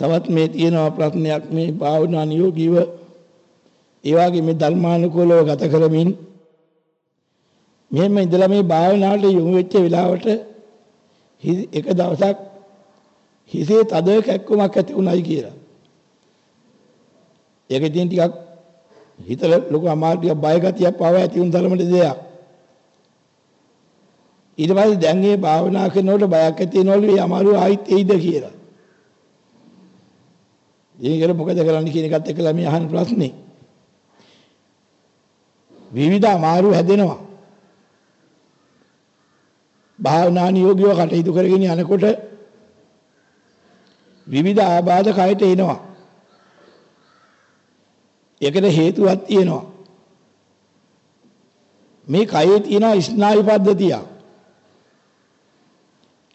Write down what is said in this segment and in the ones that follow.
තවත් මේ තියෙනවා ප්‍රශ්නයක් මේ භාවනා නියෝගීව ඒ වගේ මේ ධර්මානුකූලව ගත කරමින් මෙහෙම ඉඳලා මේ භාවනාවට යොමු වෙච්ච වෙලාවට එක දවසක් හිසේ තද කැක්කුමක් ඇති උනායි කියලා. ඒක ඉතින් ටිකක් හිතල ලොකු අමාරුවක් බය ගතියක් පාව ඇති වුණ තරමට දෙයක්. ඊට පස්සේ දැන් මේ භාවනා කරනකොට බයක් ඇති වෙනවලු මේ අමාරුව ආයිත් එයිද කියලා. ඒකල මොකද කරන්න කියන එකත් එක්කලා මේ අහන ප්‍රශ්නේ. විවිධ අමාරු හැදෙනවා. භාවනා නියෝගියව කටයුතු කරගෙන යනකොට විවිධ ආබාධ කයට එනවා. ඒකට හේතුවක් තියෙනවා. මේ කයේ තියෙන ස්නායු පද්ධතිය.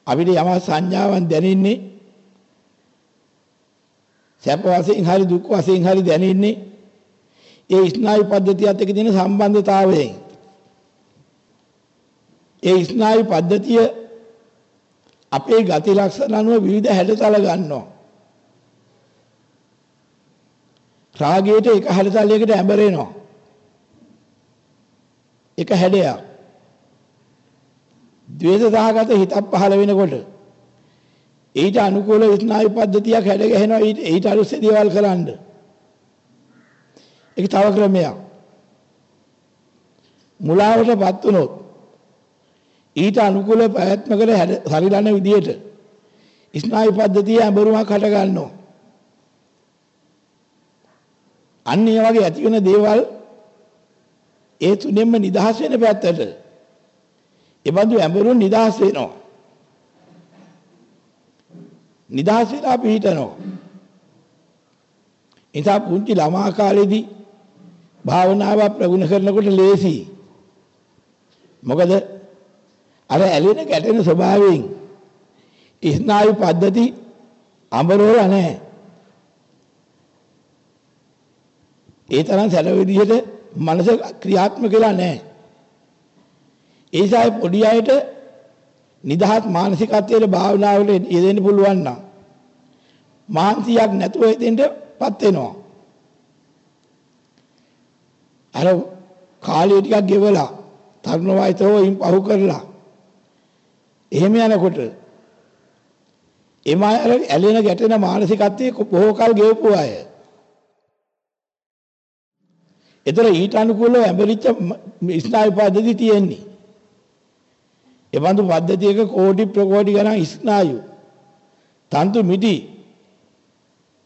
අපිට යම සංඥාවන් දැනෙන්නේ සැප වශයෙන් හරි දුක් වශයෙන් හරි දැනෙන්නේ ඒ ස්නායු පද්ධතියත් එක්ක තියෙන සම්බන්ධතාවයෙන්. ඒ ස්නායු පද්ධතිය අපේ ගති ලක්ෂණ අනුව විවිධ හැඩතල ගන්නවා. රාගයට එක හැඩතලයකට ඇඹරෙනවා. එක හැඩයක්. ද්වේෂ සහගත හිතක් පහළ වෙනකොට ඊට අනුකූල ස්නායු පද්ධතියක් හැඩ ගැහෙනවා ඊට ඊට අනුස්සය දේවල් කරන්න. ඒක තව ක්‍රමයක්. මුලාවටපත් වුණොත් ඊට අනුකූල ප්‍රයත්නකට සරිලන විදියට ස්නායු පද්ධතිය ඇඹරුමක් හට ගන්නවා. අන්න ඒ වගේ ඇති වෙන දේවල් ඒ තුනෙන්ම නිදහස් වෙන පැත්තට ඒ බඳු ඇඹරුම් නිදහස් වෙනවා. නිදහස් වෙලා පිහිටනවා. ඉතින් පුංචි ළමා කාලේදී භාවනාව ප්‍රගුණ කරනකොට ලේසි. මොකද අර ඇලෙන ගැටෙන ස්වභාවයෙන් ස්නායු පද්ධති අඹරවල නැහැ. ඒ තරම් සැල විදිහට මනස ක්‍රියාත්මක වෙලා නැහැ. ඒ නිසා පොඩි අයට නිදහස් මානසිකත්වයේ භාවනාවල යෙදෙන්න පුළුවන් නම් මානසිකයක් නැතුව හිතෙන්ටපත් වෙනවා. අර කාලය ටිකක් ගෙවලා තරුණ වයසෝ ඉන් පහු කරලා එහෙම යනකොට එමා අර ඇලෙන ගැටෙන මානසිකත්වයේ බොහෝ කල් ගෙවපු අය. ඒතර ඊට අනුකූලව ඇඹරිච්ච ස්නායු පද්ධති තියෙන්නේ. ඒ බඳු පද්ධතියක කෝටි ප්‍රකෝටි ගණන් ස්නායු තන්තු මිටි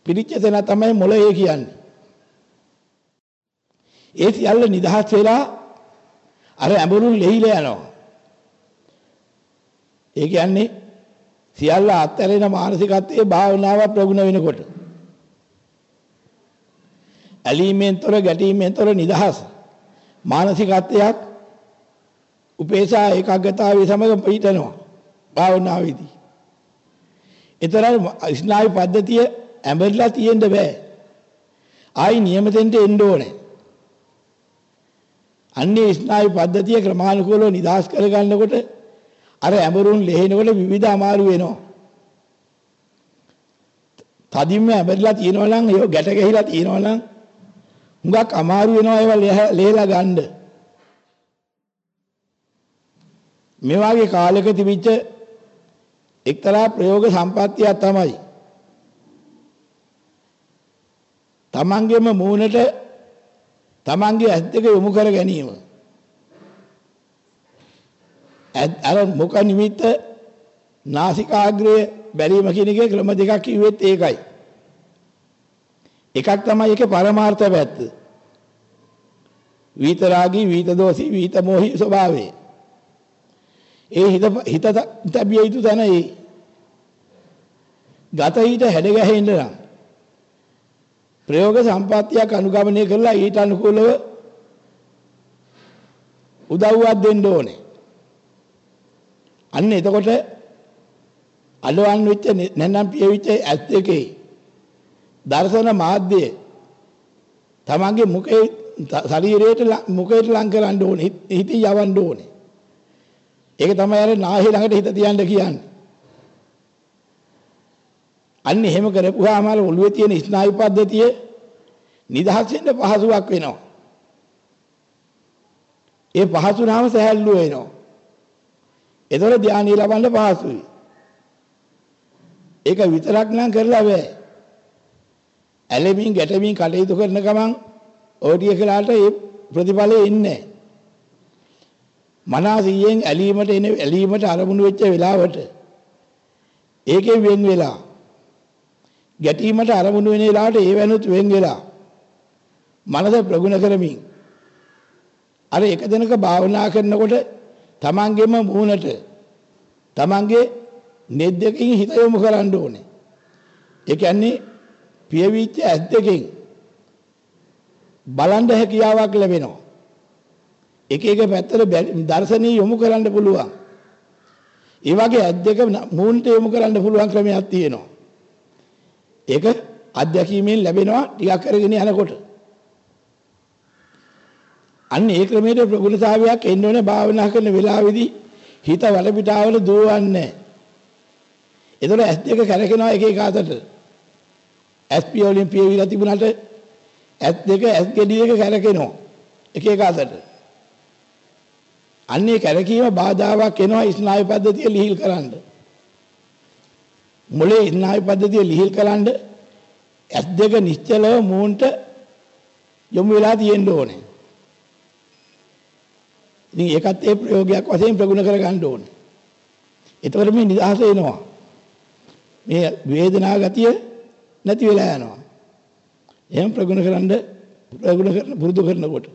පිරිච්ච තැන තමයි මොළය කියන්නේ. ඒ සියල්ල නිදහස් වෙලා අර ඇඹුරුන් ලෙහිලා යනවා. ඒ කියන්නේ සියල්ල අත්හැරෙන මානසිකත්වයේ භාවනාව ප්‍රගුණ වෙනකොට ඇලීමෙන් තොර ගැටීමෙන් තොර නිදහස් මානසිකත්වයක් උපේසා ඒකාග්‍රතාවයේ සමග පිටනවා භාවනාවේදී. ඒතර ස්නායු පද්ධතිය ඇඹරිලා තියෙන්න බෑ. ආයි නියමතෙන්ට එන්න ඕනේ. අන්නේ ස්නායු පද්ධතිය ක්‍රමානුකූලව නිදහස් කරගන්නකොට අර ඇඹරුන් ලෙහෙනකොට විවිධ අමාරු වෙනවා. තදින්ම ඇඹරිලා තියෙනවා නම් ඒක ගැට ගැහිලා තියෙනවා නම් හුඟක් අමාරු වෙනවා ඒවා ලේලා ගන්න. මේ වගේ කාලයක තිබිච්ච එක්තරා ප්‍රයෝග සම්පත්තියක් තමයි. තමන්ගේම මූණට තමන්ගේ ඇස් දෙක යොමු කර ගැනීම. අර මුඛ නිමිත්ත නාසිකාග්‍රය බැලීම කියන එකේ ක්‍රම දෙකක් කිව්වෙත් ඒකයි. එකක් තමයි ඒකේ පරමාර්ථ පැත්ත. විතරාගී විත දෝෂී විත මොහි ස්වභාවය. ඒ හිත හිත තැබිය යුතු තැන ඒ. ගත හිත හැඩ ගැහෙන්න නම් ප්‍රයෝග සම්පත්තියක් අනුගමනය කරලා ඊට අනුකූලව උදව්වක් දෙන්න ඕනේ. අන්න එතකොට අලවන් වෙච්ච නැත්නම් පියවිච්ච ඇස් දෙකේ දර්ශන මාධ්‍ය තමන්ගේ මුඛේ ශරීරයට මුඛයට ලං කරන්න ඕනේ හිත යවන්න ඕනේ ඒක තමයි අර නාහි ළඟට හිත තියන්න කියන්නේ අන්න එහෙම කරපුවාම අර ඔළුවේ තියෙන ස්නායු පද්ධතිය නිදහස් වෙන්න පහසුවක් වෙනවා. ඒ පහසු නාම සහැල්ලුව වෙනවා. ඒතර ධානය ලබන්න පහසුයි. ඒක විතරක් නම් කරලා බෑ. ඇලෙමින් ගැටෙමින් කටයුතු කරන ගමන් ඕටිය කළාට ඒ ප්‍රතිඵලෙ ඉන්නේ මනසියෙන් ඇලීමට එන ඇලීමට අරමුණු වෙච්ච වෙලාවට ඒකෙන් වෙන් වෙලා ගැටීමට අරමුණු වෙන වෙලාවට ඒ වෙනුත් වෙන් වෙලා මනස ප්‍රගුණ කරමින් අර එක දිනක භාවනා කරනකොට තමන්ගේම මූණට තමන්ගේ නෙද්දකින් හිත යොමු කරන්න ඕනේ. ඒ කියන්නේ පියවිච්ච ඇස් දෙකෙන් බලන්න හැකියාවක් ලැබෙනවා. එක එක පැත්තට දර්ශනීය යොමු කරන්න පුළුවන්. ඒ වගේ ඇස් දෙක මූණට යොමු කරන්න පුළුවන් ක්‍රමයක් තියෙනවා. ඒක අත්දැකීමෙන් ලැබෙනවා ටිකක් කරගෙන යනකොට. අන්න ඒ ක්‍රමයට ප්‍රගුණතාවයක් එන්න ඕනේ භාවනා කරන වෙලාවේදී හිත වලපිටාවල දුවන්නේ. ඒතර ඇස් දෙක කැරකෙනවා එක එක අතට. ඇස් පියවලින් පියවිලා තිබුණාට ඇස් දෙක ඇස් ගෙඩි දෙක කැරකෙනවා එක එක අතට. අන්නේ කැරකීම බාධාවක් එනවා ස්නායු පද්ධතිය ලිහිල් කරන්න. මොලේ ස්නායු පද්ධතිය ලිහිල් කරන්න ඇස් දෙක නිශ්චලව මූන්ට යොමු වෙලා තියෙන්න ඕනේ. ඉතින් ඒකත් ඒ ප්‍රයෝගයක් වශයෙන් ප්‍රගුණ කර ගන්න ඕනේ. එතකොට මේ නිදහස එනවා. මේ වේදනා ගතිය නැති වෙලා යනවා. එහෙම ප්‍රගුණ කරන්න ප්‍රගුණ කරන පුරුදු කරනකොට